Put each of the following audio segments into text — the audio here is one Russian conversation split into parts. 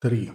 3.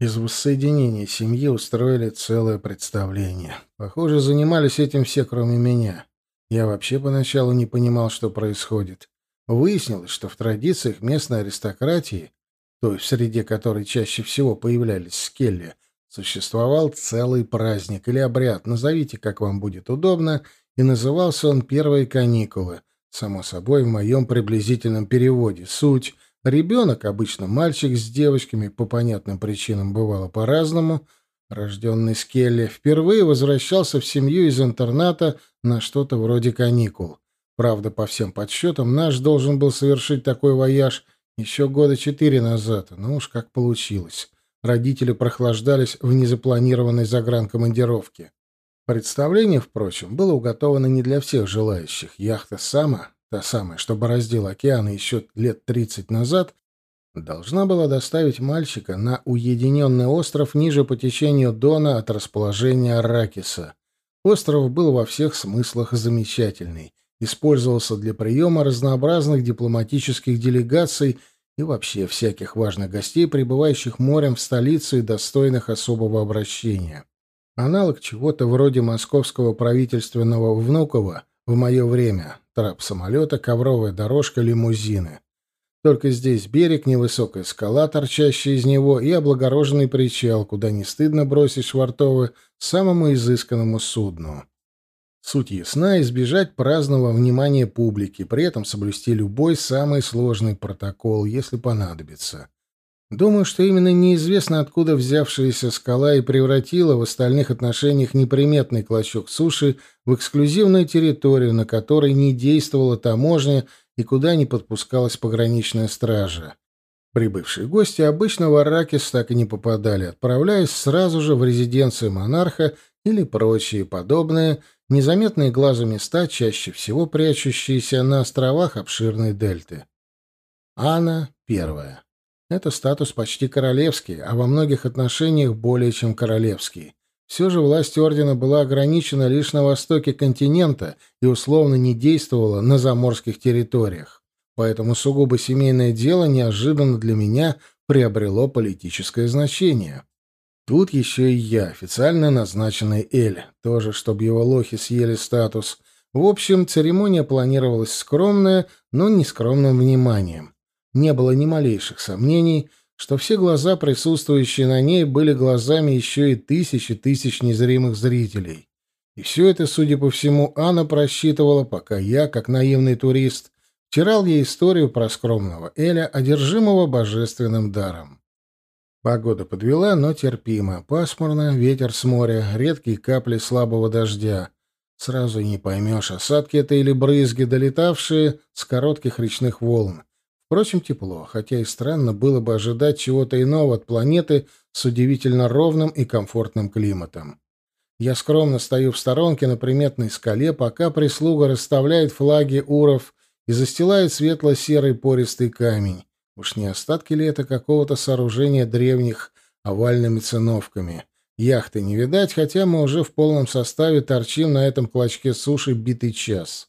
Из воссоединения семьи устроили целое представление. Похоже, занимались этим все, кроме меня. Я вообще поначалу не понимал, что происходит. Выяснилось, что в традициях местной аристократии, той в среде которой чаще всего появлялись скелли, существовал целый праздник или обряд, назовите, как вам будет удобно, и назывался он «Первые каникулы», само собой, в моем приблизительном переводе. Суть — Ребенок, обычно мальчик с девочками, по понятным причинам бывало по-разному, рожденный Скелли, впервые возвращался в семью из интерната на что-то вроде каникул. Правда, по всем подсчетам, наш должен был совершить такой вояж еще года четыре назад, но уж как получилось. Родители прохлаждались в незапланированной загранкомандировке. Представление, впрочем, было уготовано не для всех желающих. Яхта «Сама» та самая, что бороздила океаны еще лет тридцать назад, должна была доставить мальчика на уединенный остров ниже по течению Дона от расположения Аракиса. Остров был во всех смыслах замечательный, использовался для приема разнообразных дипломатических делегаций и вообще всяких важных гостей, прибывающих морем в столицу и достойных особого обращения. Аналог чего-то вроде московского правительственного Внуково в мое время. Трап самолета, ковровая дорожка, лимузины. Только здесь берег, невысокая скала, торчащая из него, и облагороженный причал, куда не стыдно бросить швартовы самому изысканному судну. Суть ясна — избежать праздного внимания публики, при этом соблюсти любой самый сложный протокол, если понадобится. Думаю, что именно неизвестно откуда взявшаяся скала и превратила в остальных отношениях неприметный клочок суши в эксклюзивную территорию, на которой не действовала таможня и куда не подпускалась пограничная стража. Прибывшие гости обычно в Арракис так и не попадали, отправляясь сразу же в резиденцию монарха или прочие подобные, незаметные глазу места, чаще всего прячущиеся на островах обширной дельты. Анна первая. Это статус почти королевский, а во многих отношениях более чем королевский. Все же власть ордена была ограничена лишь на востоке континента и условно не действовала на заморских территориях. Поэтому сугубо семейное дело неожиданно для меня приобрело политическое значение. Тут еще и я, официально назначенный Эль, тоже, чтобы его лохи съели статус. В общем, церемония планировалась скромная, но не скромным вниманием. Не было ни малейших сомнений, что все глаза, присутствующие на ней, были глазами еще и тысячи тысяч незримых зрителей. И все это, судя по всему, Анна просчитывала, пока я, как наивный турист, втирал ей историю про скромного Эля, одержимого божественным даром. Погода подвела, но терпимо. Пасмурно, ветер с моря, редкие капли слабого дождя. Сразу не поймешь, осадки это или брызги, долетавшие с коротких речных волн. Впрочем, тепло, хотя и странно было бы ожидать чего-то иного от планеты с удивительно ровным и комфортным климатом. Я скромно стою в сторонке на приметной скале, пока прислуга расставляет флаги уров и застилает светло-серый пористый камень. Уж не остатки ли это какого-то сооружения древних овальными циновками? Яхты не видать, хотя мы уже в полном составе торчим на этом клочке суши битый час.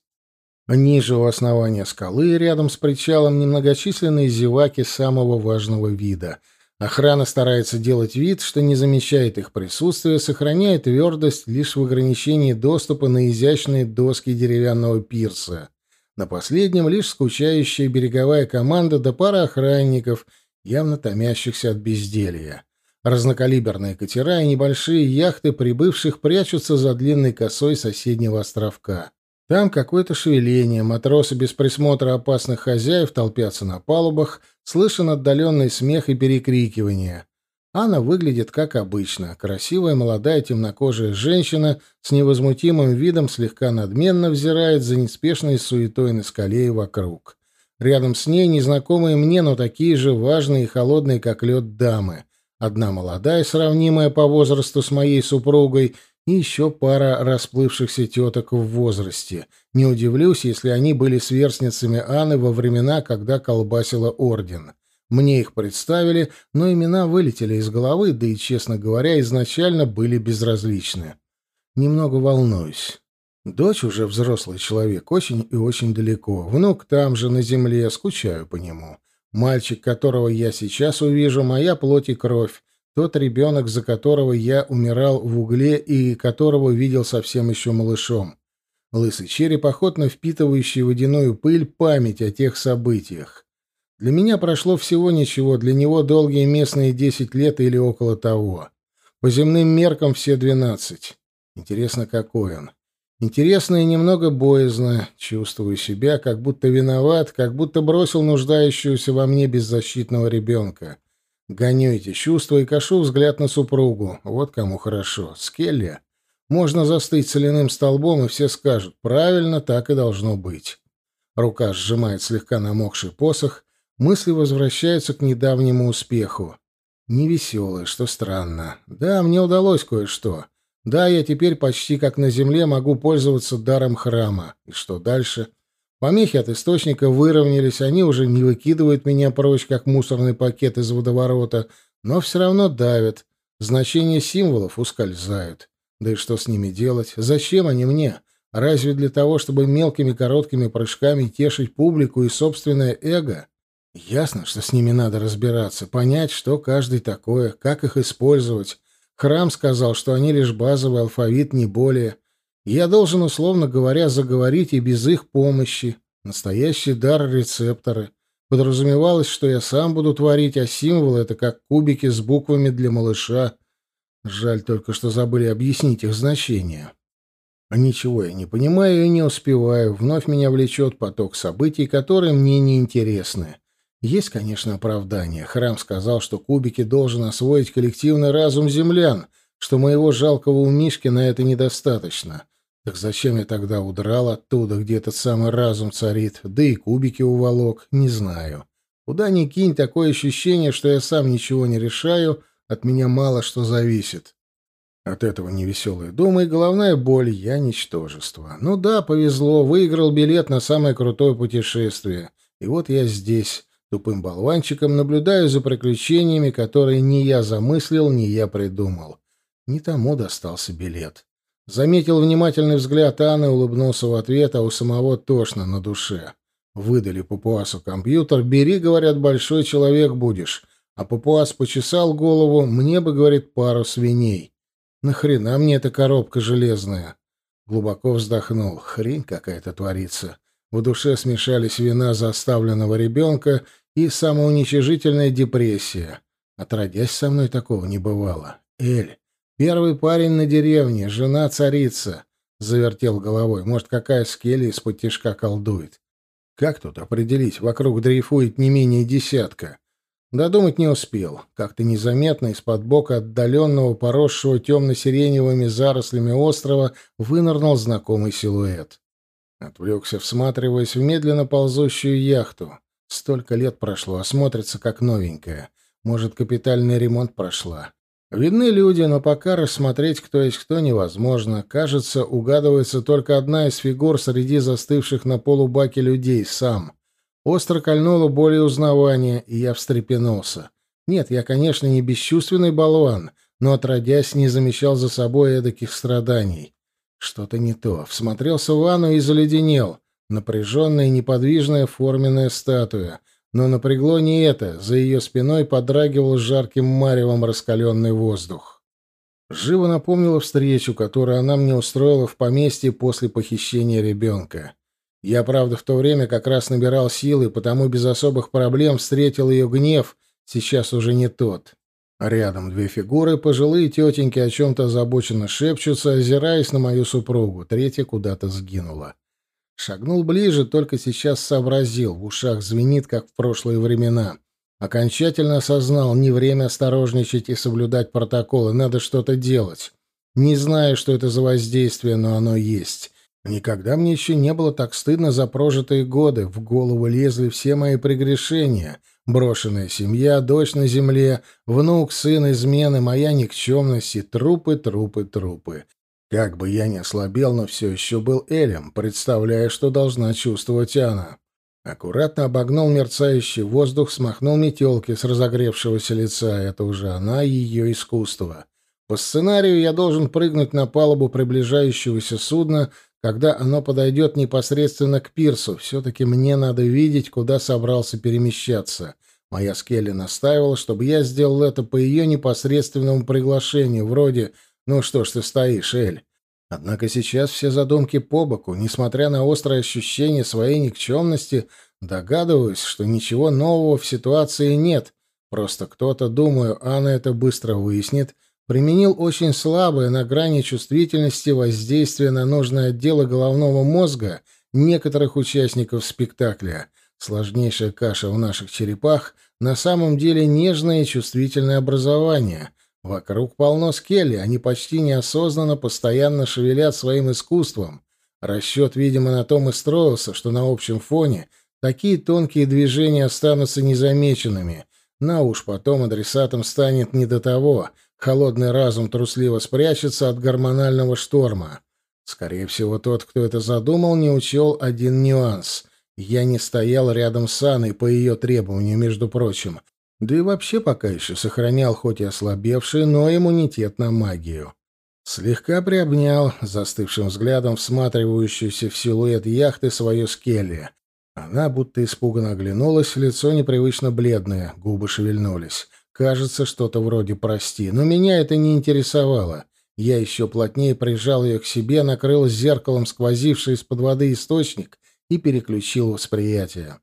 Ниже у основания скалы, рядом с причалом, немногочисленные зеваки самого важного вида. Охрана старается делать вид, что не замечает их присутствия, сохраняя твердость лишь в ограничении доступа на изящные доски деревянного пирса. На последнем лишь скучающая береговая команда да пара охранников, явно томящихся от безделья. Разнокалиберные катера и небольшие яхты прибывших прячутся за длинной косой соседнего островка. Там какое-то шевеление, матросы без присмотра опасных хозяев толпятся на палубах, слышен отдаленный смех и перекрикивание. Анна выглядит как обычно. Красивая молодая темнокожая женщина с невозмутимым видом слегка надменно взирает за неспешной суетой на скале и вокруг. Рядом с ней незнакомые мне, но такие же важные и холодные, как лед, дамы. Одна молодая, сравнимая по возрасту с моей супругой, и еще пара расплывшихся теток в возрасте. Не удивлюсь, если они были сверстницами Анны во времена, когда колбасила орден. Мне их представили, но имена вылетели из головы, да и, честно говоря, изначально были безразличны. Немного волнуюсь. Дочь уже взрослый человек, очень и очень далеко. Внук там же, на земле, скучаю по нему. Мальчик, которого я сейчас увижу, моя плоть и кровь. Тот ребенок, за которого я умирал в угле и которого видел совсем еще малышом. Лысый череп, охотно впитывающий водяную пыль, память о тех событиях. Для меня прошло всего ничего, для него долгие местные десять лет или около того. По земным меркам все двенадцать. Интересно, какой он. Интересно и немного боязно. Чувствую себя, как будто виноват, как будто бросил нуждающегося во мне беззащитного ребенка. Гоню эти чувства и кашу взгляд на супругу. Вот кому хорошо. Скелли. Можно застыть соляным столбом, и все скажут, правильно, так и должно быть. Рука сжимает слегка намокший посох, мысли возвращаются к недавнему успеху. Невеселое, что странно. Да, мне удалось кое-что. Да, я теперь почти как на земле могу пользоваться даром храма. И что дальше? Помехи от источника выровнялись, они уже не выкидывают меня прочь, как мусорный пакет из водоворота, но все равно давят. Значения символов ускользают. Да и что с ними делать? Зачем они мне? Разве для того, чтобы мелкими короткими прыжками тешить публику и собственное эго? Ясно, что с ними надо разбираться, понять, что каждый такое, как их использовать, Храм сказал, что они лишь базовый алфавит, не более. Я должен, условно говоря, заговорить и без их помощи. Настоящий дар рецепторы. Подразумевалось, что я сам буду творить, а символы — это как кубики с буквами для малыша. Жаль только, что забыли объяснить их значение. Ничего я не понимаю и не успеваю. Вновь меня влечет поток событий, которые мне не интересны. Есть, конечно, оправдание. Храм сказал, что кубики должен освоить коллективный разум землян, что моего жалкого умишки на это недостаточно. Так зачем я тогда удрал оттуда, где этот самый разум царит, да и кубики уволок, не знаю. Куда ни кинь, такое ощущение, что я сам ничего не решаю, от меня мало что зависит. От этого невеселые думы и головная боль, я ничтожество. Ну да, повезло, выиграл билет на самое крутое путешествие. И вот я здесь, Тупым болванчиком наблюдаю за приключениями, которые ни я замыслил, ни я придумал. Не тому достался билет. Заметил внимательный взгляд Анны, улыбнулся в ответ, а у самого тошно на душе. Выдали папуасу компьютер. «Бери, — говорят, — большой человек будешь». А папуас почесал голову. «Мне бы, — говорит, — пару свиней». «Нахрена мне эта коробка железная?» Глубоко вздохнул. Хрень какая-то творится. В душе смешались вина за оставленного ребенка и самоуничижительная депрессия. Отродясь со мной такого не бывало. Эль, первый парень на деревне, жена царица. Завертел головой. Может, какая скелли из-под тишка колдует. Как тут определить? Вокруг дрейфует не менее десятка. Додумать не успел. Как-то незаметно из-под бока отдаленного, поросшего темно-сиреневыми зарослями острова, вынырнул знакомый силуэт. Отвлекся, всматриваясь в медленно ползущую яхту. Столько лет прошло, а смотрится как новенькая. Может, капитальный ремонт прошла. Видны люди, но пока рассмотреть, кто есть кто, невозможно. Кажется, угадывается только одна из фигур среди застывших на полубаке людей — сам. Остро кольнуло более узнавания, и я встрепенулся. Нет, я, конечно, не бесчувственный болван, но, отродясь, не замечал за собой эдаких страданий. Что-то не то. Всмотрелся в ванну и заледенел. Напряженная и неподвижная форменная статуя. Но напрягло не это. За ее спиной подрагивал жарким маревом раскаленный воздух. Живо напомнила встречу, которую она мне устроила в поместье после похищения ребенка. Я, правда, в то время как раз набирал силы, потому без особых проблем встретил ее гнев, сейчас уже не тот. Рядом две фигуры, пожилые тетеньки о чем-то озабоченно шепчутся, озираясь на мою супругу, третья куда-то сгинула. Шагнул ближе, только сейчас сообразил. В ушах звенит, как в прошлые времена. Окончательно осознал, не время осторожничать и соблюдать протоколы, надо что-то делать. Не знаю, что это за воздействие, но оно есть. Никогда мне еще не было так стыдно за прожитые годы. В голову лезли все мои прегрешения. Брошенная семья, дочь на земле, внук, сын, измены, моя никчемность и трупы, трупы, трупы. Как бы я ни ослабел, но все еще был Элем, представляя, что должна чувствовать она. Аккуратно обогнул мерцающий воздух, смахнул метелки с разогревшегося лица. Это уже она, ее искусство. По сценарию я должен прыгнуть на палубу приближающегося судна, когда оно подойдет непосредственно к пирсу. Все-таки мне надо видеть, куда собрался перемещаться. Моя Скелли настаивала, чтобы я сделал это по ее непосредственному приглашению, вроде «Ну что ж ты стоишь, Эль?» Однако сейчас все задумки по боку, несмотря на острое ощущение своей никчемности, догадываюсь, что ничего нового в ситуации нет. Просто кто-то, думаю, Анна это быстро выяснит, применил очень слабое на грани чувствительности воздействие на нужные отделы головного мозга некоторых участников спектакля. Сложнейшая каша в наших черепах на самом деле нежное и чувствительное образование. Вокруг полно скелли, они почти неосознанно постоянно шевелят своим искусством. Расчет, видимо, на том и строился, что на общем фоне такие тонкие движения останутся незамеченными. На уж потом адресатом станет не до того — Холодный разум трусливо спрячется от гормонального шторма. Скорее всего, тот, кто это задумал, не учел один нюанс. Я не стоял рядом с Анной по ее требованию, между прочим. Да и вообще пока еще сохранял хоть и ослабевший, но иммунитет на магию. Слегка приобнял, застывшим взглядом всматривающуюся в силуэт яхты свою скелли. Она будто испуганно оглянулась, лицо непривычно бледное, губы шевельнулись. Кажется, что-то вроде «прости», но меня это не интересовало. Я еще плотнее прижал ее к себе, накрыл зеркалом сквозивший из-под воды источник и переключил восприятие.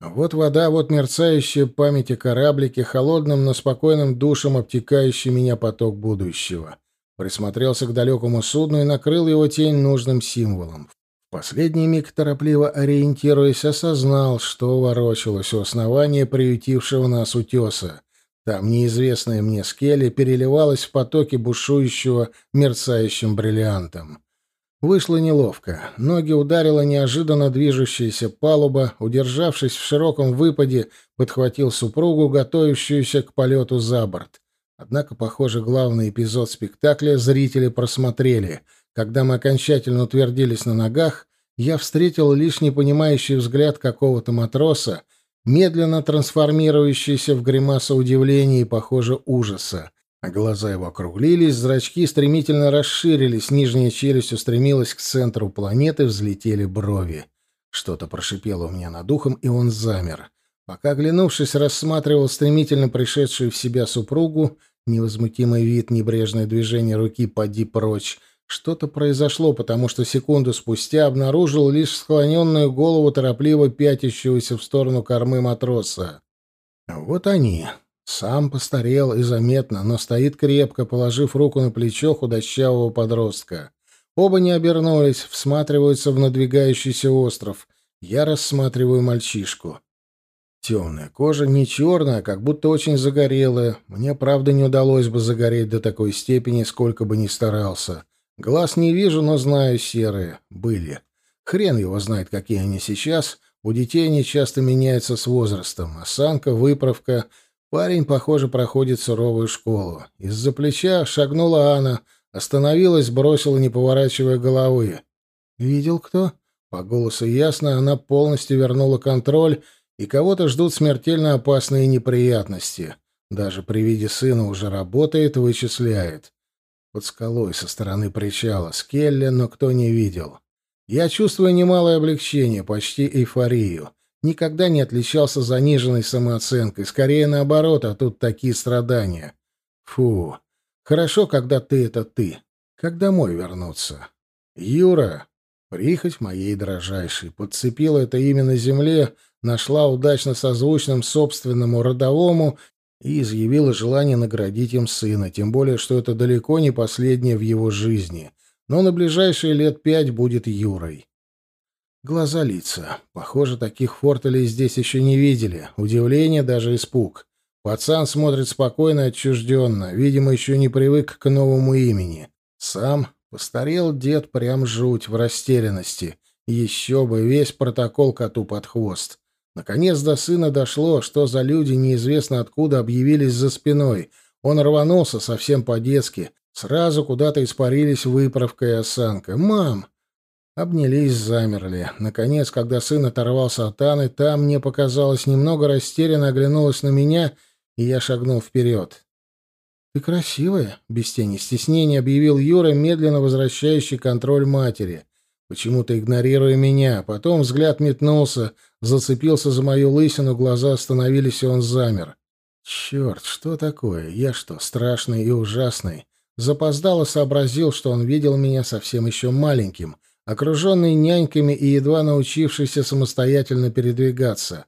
Вот вода, вот мерцающая память о кораблике, холодным, но спокойным душем обтекающий меня поток будущего. Присмотрелся к далекому судну и накрыл его тень нужным символом. В последний миг, торопливо ориентируясь, осознал, что ворочалось у основания приютившего нас утеса. Там неизвестная мне скелли переливалась в потоке бушующего мерцающим бриллиантом. Вышло неловко. Ноги ударила неожиданно движущаяся палуба, удержавшись в широком выпаде, подхватил супругу, готовящуюся к полету за борт. Однако, похоже, главный эпизод спектакля зрители просмотрели. Когда мы окончательно утвердились на ногах, я встретил лишь непонимающий взгляд какого-то матроса, медленно трансформирующийся в гримасу удивления и, похоже, ужаса. А глаза его округлились, зрачки стремительно расширились, нижняя челюсть устремилась к центру планеты, взлетели брови. Что-то прошипело у меня над ухом, и он замер. Пока, оглянувшись, рассматривал стремительно пришедшую в себя супругу, невозмутимый вид, небрежное движение руки «поди прочь», что-то произошло, потому что секунду спустя обнаружил лишь склоненную голову торопливо пятящегося в сторону кормы матроса. Вот они. Сам постарел и заметно, но стоит крепко, положив руку на плечо худощавого подростка. Оба не обернулись, всматриваются в надвигающийся остров. Я рассматриваю мальчишку. Темная кожа, не черная, как будто очень загорелая. Мне, правда, не удалось бы загореть до такой степени, сколько бы ни старался. Глаз не вижу, но знаю серые. Были. Хрен его знает, какие они сейчас. У детей они часто меняются с возрастом. Осанка, выправка. Парень, похоже, проходит суровую школу. Из-за плеча шагнула Анна. Остановилась, бросила, не поворачивая головы. «Видел кто?» По голосу ясно, она полностью вернула контроль, и кого-то ждут смертельно опасные неприятности. Даже при виде сына уже работает, вычисляет. Под скалой со стороны причала. Скелли, но кто не видел. Я чувствую немалое облегчение, почти эйфорию. Никогда не отличался заниженной самооценкой. Скорее наоборот, а тут такие страдания. Фу. Хорошо, когда ты — это ты. Как домой вернуться? Юра, прихоть моей дрожайшей, подцепила это имя на земле, нашла удачно созвучным собственному родовому и изъявила желание наградить им сына, тем более, что это далеко не последнее в его жизни, но на ближайшие лет пять будет Юрой. Глаза лица. Похоже, таких фортелей здесь еще не видели. Удивление, даже испуг. Пацан смотрит спокойно и отчужденно, видимо, еще не привык к новому имени. Сам постарел дед прям жуть в растерянности. Еще бы, весь протокол коту под хвост. Наконец до сына дошло, что за люди неизвестно откуда объявились за спиной. Он рванулся совсем по-детски. Сразу куда-то испарились выправка и осанка. «Мам!» Обнялись, замерли. Наконец, когда сын оторвался от Анны, та, мне показалось, немного растерянно оглянулась на меня, и я шагнул вперед. «Ты красивая», — без тени стеснения объявил Юра, медленно возвращающий контроль матери. почему-то игнорируя меня. Потом взгляд метнулся, зацепился за мою лысину, глаза остановились, и он замер. Черт, что такое? Я что, страшный и ужасный? Запоздало сообразил, что он видел меня совсем еще маленьким, окруженный няньками и едва научившийся самостоятельно передвигаться.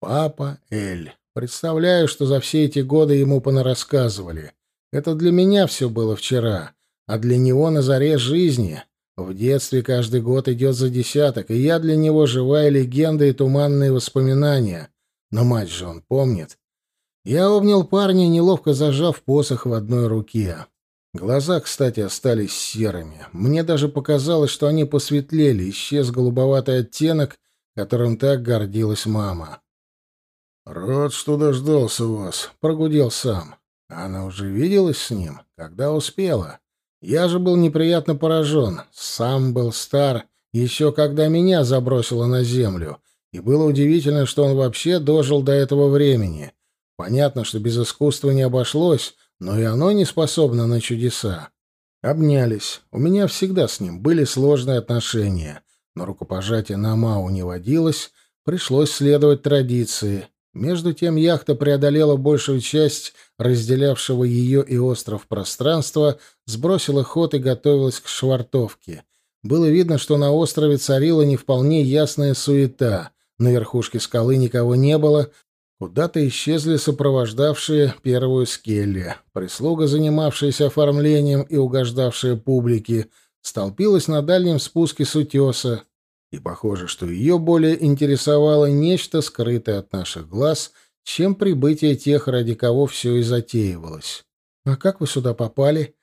Папа Эль. Представляю, что за все эти годы ему понарассказывали. Это для меня все было вчера, а для него на заре жизни. В детстве каждый год идет за десяток, и я для него живая легенда и туманные воспоминания. Но мать же он помнит. Я обнял парня, неловко зажав посох в одной руке. Глаза, кстати, остались серыми. Мне даже показалось, что они посветлели, исчез голубоватый оттенок, которым так гордилась мама. «Рад, что дождался вас», — прогудел сам. Она уже виделась с ним, когда успела. Я же был неприятно поражен. Сам был стар, еще когда меня забросило на землю. И было удивительно, что он вообще дожил до этого времени. Понятно, что без искусства не обошлось, но и оно не способно на чудеса. Обнялись. У меня всегда с ним были сложные отношения, но рукопожатие на Мау не водилось, пришлось следовать традиции. Между тем яхта преодолела большую часть разделявшего ее и остров пространства, сбросила ход и готовилась к швартовке. Было видно, что на острове царила не вполне ясная суета. На верхушке скалы никого не было, Куда-то исчезли сопровождавшие первую скелли. Прислуга, занимавшаяся оформлением и угождавшая публике, столпилась на дальнем спуске с утеса, и похоже, что ее более интересовало нечто скрытое от наших глаз, чем прибытие тех, ради кого все и затеивалось. «А как вы сюда попали?»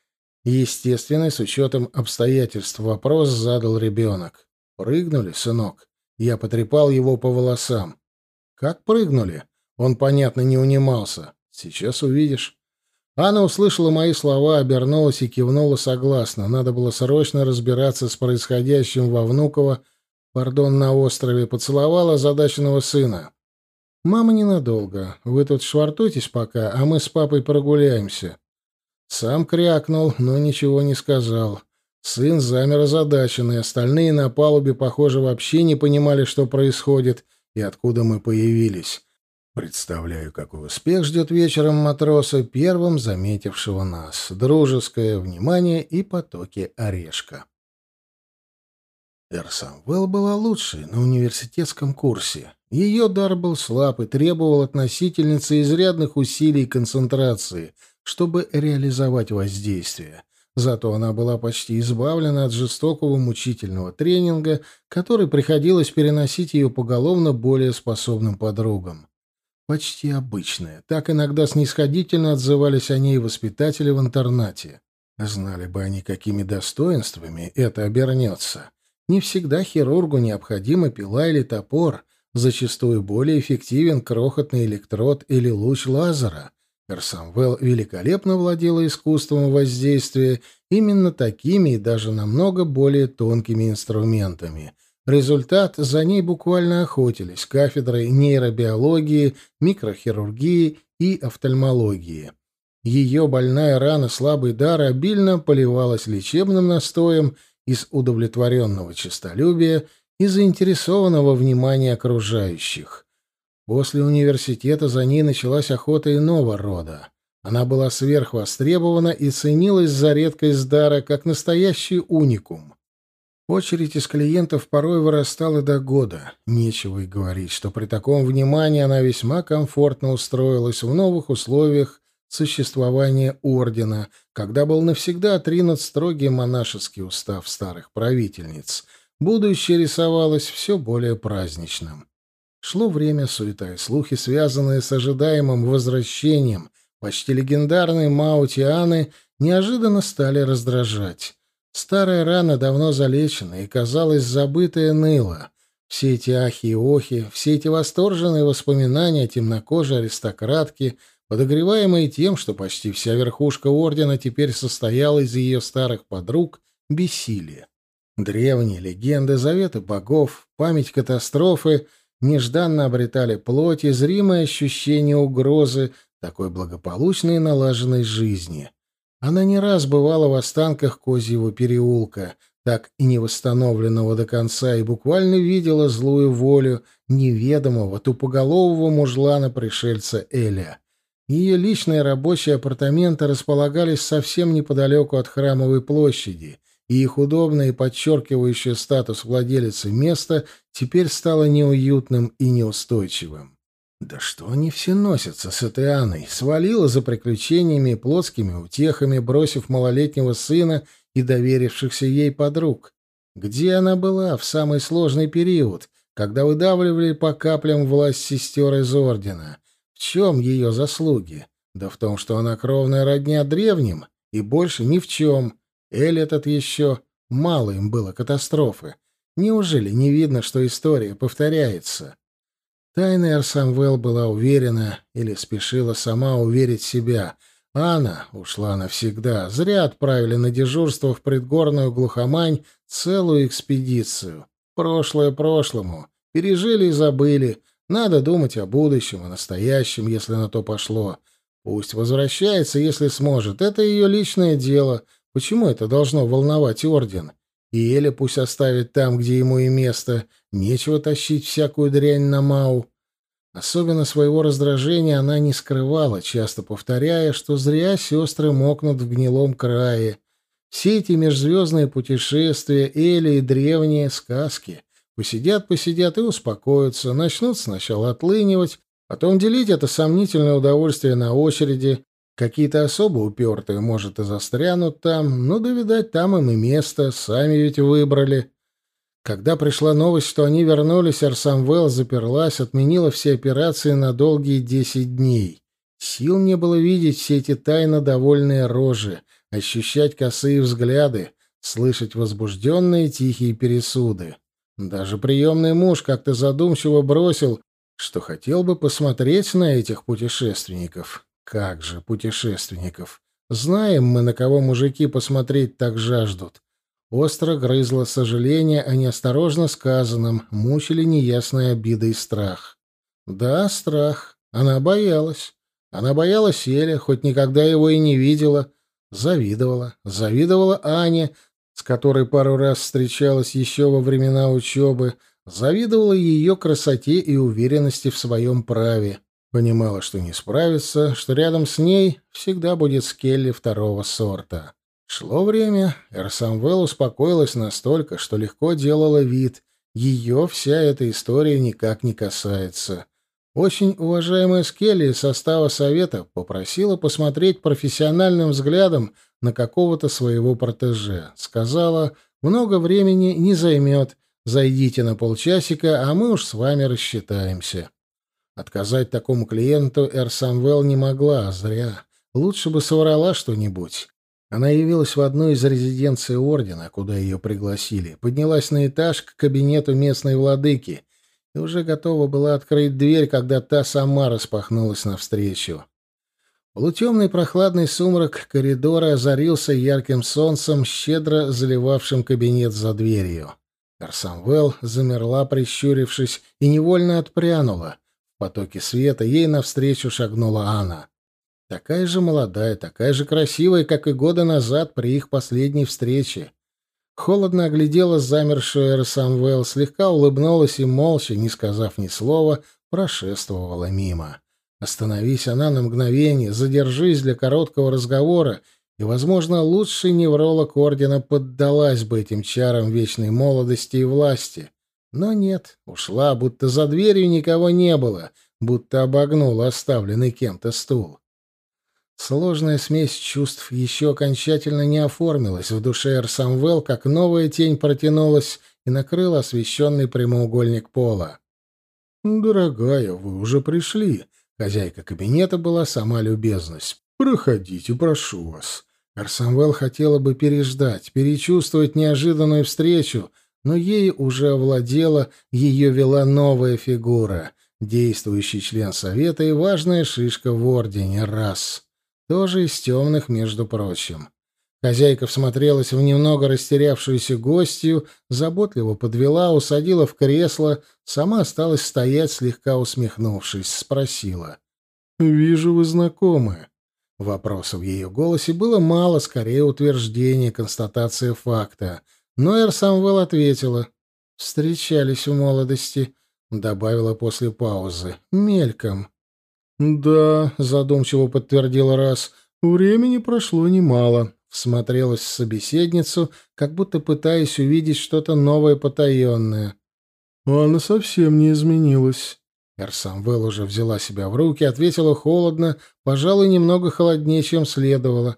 Естественно, с учетом обстоятельств вопрос задал ребенок. «Прыгнули, сынок?» Я потрепал его по волосам. «Как прыгнули?» Он, понятно, не унимался. Сейчас увидишь. Анна услышала мои слова, обернулась и кивнула согласно. Надо было срочно разбираться с происходящим во Внуково, пардон, на острове, поцеловала озадаченного сына. «Мама ненадолго. Вы тут швартуйтесь пока, а мы с папой прогуляемся». Сам крякнул, но ничего не сказал. Сын замер озадаченный, остальные на палубе, похоже, вообще не понимали, что происходит и откуда мы появились. Представляю, какой успех ждет вечером матроса, первым заметившего нас. Дружеское внимание и потоки орешка. Эрсамвелл была лучшей на университетском курсе. Ее дар был слаб и требовал относительницы изрядных усилий и концентрации, чтобы реализовать воздействие. Зато она была почти избавлена от жестокого мучительного тренинга, который приходилось переносить ее поголовно более способным подругам почти обычная. Так иногда снисходительно отзывались о ней воспитатели в интернате. Знали бы они, какими достоинствами это обернется. Не всегда хирургу необходима пила или топор, зачастую более эффективен крохотный электрод или луч лазера. Персамвелл великолепно владела искусством воздействия именно такими и даже намного более тонкими инструментами — Результат за ней буквально охотились кафедрой нейробиологии, микрохирургии и офтальмологии. Ее больная рана слабый дар обильно поливалась лечебным настоем из удовлетворенного честолюбия и заинтересованного внимания окружающих. После университета за ней началась охота иного рода. Она была сверхвостребована и ценилась за редкость дара как настоящий уникум. Очередь из клиентов порой вырастала до года. Нечего и говорить, что при таком внимании она весьма комфортно устроилась в новых условиях существования ордена, когда был навсегда отринут строгий монашеский устав старых правительниц. Будущее рисовалось все более праздничным. Шло время, суета и слухи, связанные с ожидаемым возвращением почти легендарной Маутианы, неожиданно стали раздражать. Старая рана давно залечена и, казалось, забытая ныла. Все эти ахи и охи, все эти восторженные воспоминания темнокожей аристократки, подогреваемые тем, что почти вся верхушка ордена теперь состояла из ее старых подруг, бессили. Древние легенды, заветы богов, память катастрофы нежданно обретали плоть и зримое ощущение угрозы такой благополучной и налаженной жизни — она не раз бывала в останках Козьего переулка, так и не восстановленного до конца, и буквально видела злую волю неведомого тупоголового мужлана-пришельца Эля. Ее личные рабочие апартаменты располагались совсем неподалеку от храмовой площади, и их удобное и подчеркивающее статус владелицы место теперь стало неуютным и неустойчивым. Да что они все носятся с этой Анной? Свалила за приключениями и плотскими утехами, бросив малолетнего сына и доверившихся ей подруг. Где она была в самый сложный период, когда выдавливали по каплям власть сестер из Ордена? В чем ее заслуги? Да в том, что она кровная родня древним, и больше ни в чем. Эль этот еще... Мало им было катастрофы. Неужели не видно, что история повторяется? Тайна Эрсамвел была уверена или спешила сама уверить себя. Анна ушла навсегда. Зря отправили на дежурство в предгорную глухомань целую экспедицию. Прошлое прошлому. Пережили и забыли. Надо думать о будущем, о настоящем, если на то пошло. Пусть возвращается, если сможет. Это ее личное дело. Почему это должно волновать орден? И Эля пусть оставит там, где ему и место. Нечего тащить всякую дрянь на Мау. Особенно своего раздражения она не скрывала, часто повторяя, что зря сестры мокнут в гнилом крае. Все эти межзвездные путешествия, Эли и древние сказки. Посидят-посидят и успокоятся, начнут сначала отлынивать, потом делить это сомнительное удовольствие на очереди, Какие-то особо упертые, может, и застрянут там, но да, видать, там им и место, сами ведь выбрали. Когда пришла новость, что они вернулись, Арсамвел заперлась, отменила все операции на долгие десять дней. Сил не было видеть все эти тайно довольные рожи, ощущать косые взгляды, слышать возбужденные тихие пересуды. Даже приемный муж как-то задумчиво бросил, что хотел бы посмотреть на этих путешественников. Как же, путешественников! Знаем мы, на кого мужики посмотреть так жаждут. Остро грызло сожаление о неосторожно сказанном, мучили неясные обиды и страх. Да, страх. Она боялась. Она боялась Эля, хоть никогда его и не видела. Завидовала. Завидовала Ане, с которой пару раз встречалась еще во времена учебы. Завидовала ее красоте и уверенности в своем праве. Понимала, что не справится, что рядом с ней всегда будет Скелли второго сорта. Шло время, Эрсамвел успокоилась настолько, что легко делала вид. Ее вся эта история никак не касается. Очень уважаемая Скелли из состава совета попросила посмотреть профессиональным взглядом на какого-то своего протеже. Сказала, много времени не займет, зайдите на полчасика, а мы уж с вами рассчитаемся. Отказать такому клиенту Эр Самвел не могла, зря. Лучше бы соврала что-нибудь. Она явилась в одну из резиденций ордена, куда ее пригласили, поднялась на этаж к кабинету местной владыки и уже готова была открыть дверь, когда та сама распахнулась навстречу. Полутемный прохладный сумрак коридора озарился ярким солнцем, щедро заливавшим кабинет за дверью. Арсамвел замерла, прищурившись, и невольно отпрянула. Потоке света ей навстречу шагнула Анна. Такая же молодая, такая же красивая, как и года назад при их последней встрече. Холодно оглядела замершую Самвел, слегка улыбнулась и, молча, не сказав ни слова, прошествовала мимо. Остановись она на мгновение, задержись для короткого разговора, и, возможно, лучший невролог Ордена поддалась бы этим чарам вечной молодости и власти. Но нет, ушла, будто за дверью никого не было, будто обогнула оставленный кем-то стул. Сложная смесь чувств еще окончательно не оформилась в душе Эрсамвел, как новая тень протянулась и накрыла освещенный прямоугольник пола. «Дорогая, вы уже пришли». Хозяйка кабинета была сама любезность. «Проходите, прошу вас». Арсамвел хотела бы переждать, перечувствовать неожиданную встречу, но ей уже овладела, ее вела новая фигура, действующий член совета и важная шишка в ордене раз. Тоже из темных, между прочим. Хозяйка всмотрелась в немного растерявшуюся гостью, заботливо подвела, усадила в кресло, сама осталась стоять, слегка усмехнувшись, спросила. «Вижу, вы знакомы». Вопросов в ее голосе было мало, скорее утверждение, констатация факта. Но Эр Самвел ответила. «Встречались в молодости», — добавила после паузы. «Мельком». «Да», — задумчиво подтвердил раз, — «времени прошло немало». Всмотрелась в собеседницу, как будто пытаясь увидеть что-то новое потаенное. «Она совсем не изменилась». Эрсамвел уже взяла себя в руки, ответила холодно, пожалуй, немного холоднее, чем следовало.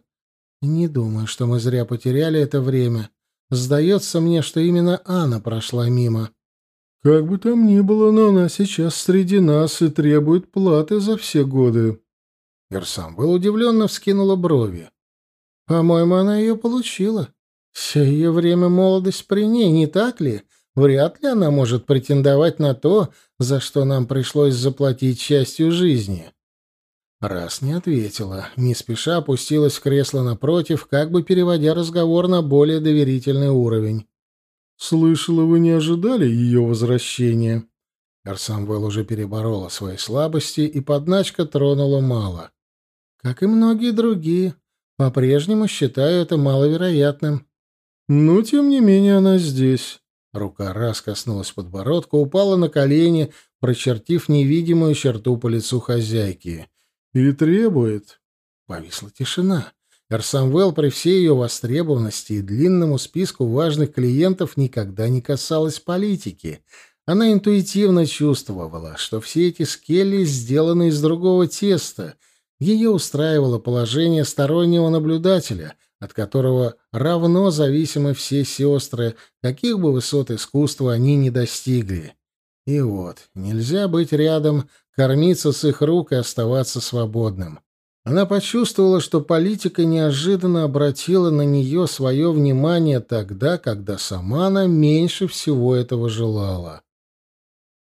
«Не думаю, что мы зря потеряли это время. Сдается мне, что именно Анна прошла мимо». «Как бы там ни было, но она сейчас среди нас и требует платы за все годы». Эрсамвел удивленно вскинула брови. «По-моему, она ее получила. Все ее время молодость при ней, не так ли?» Вряд ли она может претендовать на то, за что нам пришлось заплатить частью жизни. Раз не ответила, не спеша опустилась в кресло напротив, как бы переводя разговор на более доверительный уровень. «Слышала, вы не ожидали ее возвращения?» Арсамвел уже переборола свои слабости, и подначка тронула мало. Как и многие другие, по-прежнему считаю это маловероятным. Но, тем не менее, она здесь. Рука раз коснулась подбородка, упала на колени, прочертив невидимую черту по лицу хозяйки. «И требует». Повисла тишина. Эрсамвел при всей ее востребованности и длинному списку важных клиентов никогда не касалась политики. Она интуитивно чувствовала, что все эти скелли сделаны из другого теста. Ее устраивало положение стороннего наблюдателя, от которого равно зависимы все сестры, каких бы высот искусства они ни достигли. И вот, нельзя быть рядом, кормиться с их рук и оставаться свободным. Она почувствовала, что политика неожиданно обратила на нее свое внимание тогда, когда сама она меньше всего этого желала.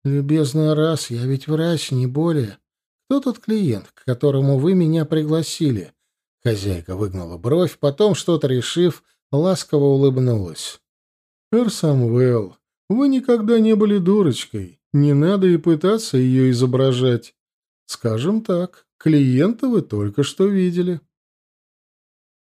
«Любезный раз, я ведь врач, не более. Кто тот клиент, к которому вы меня пригласили?» Хозяйка выгнула бровь, потом, что-то решив, ласково улыбнулась. «Эр Самвел, вы никогда не были дурочкой. Не надо и пытаться ее изображать. Скажем так, клиента вы только что видели».